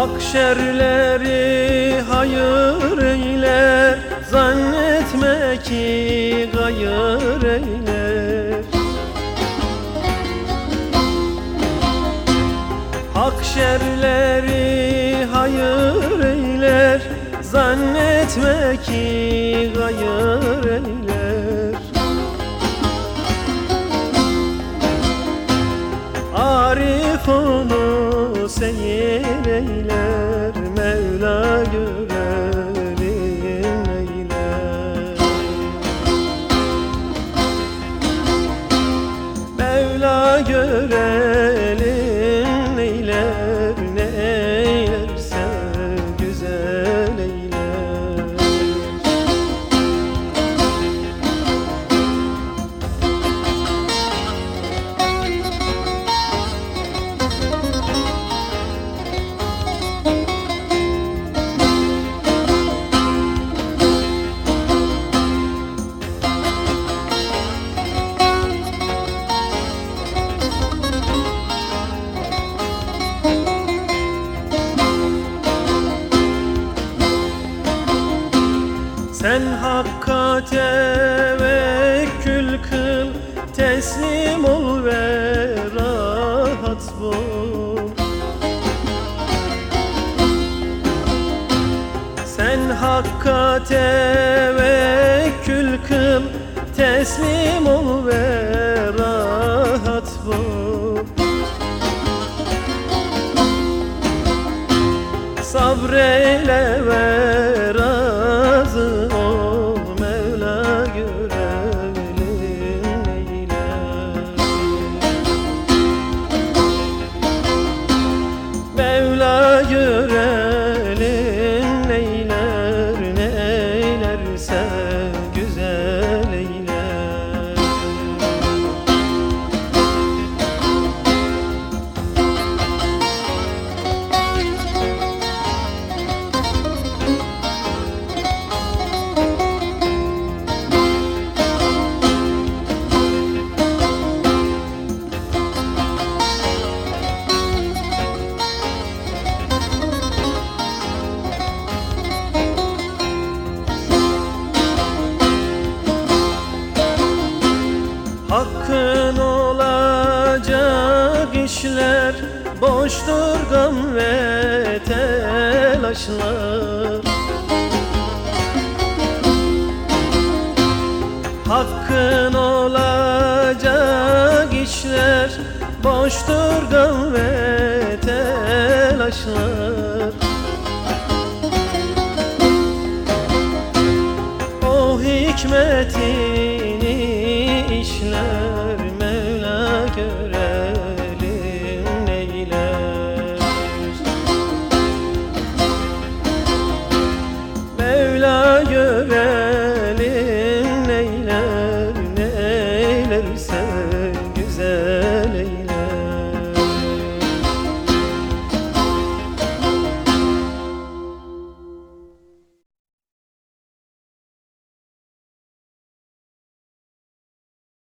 Hak şerleri hayır eyler Zannetme ki gayır eyler Hak şerleri hayır eyler Zannetme ki gayır eyler Arif onu seyir eyler Mevla görelim eyler Mevla görelim kıl Teslim ol ve rahat bul Sen hakka tevekkül kıl Teslim ol ve işler Boştur gam ve telaşlar. Hakkın olacak işler Boştur gam ve telaşlar. O hikmetini işler Neylerse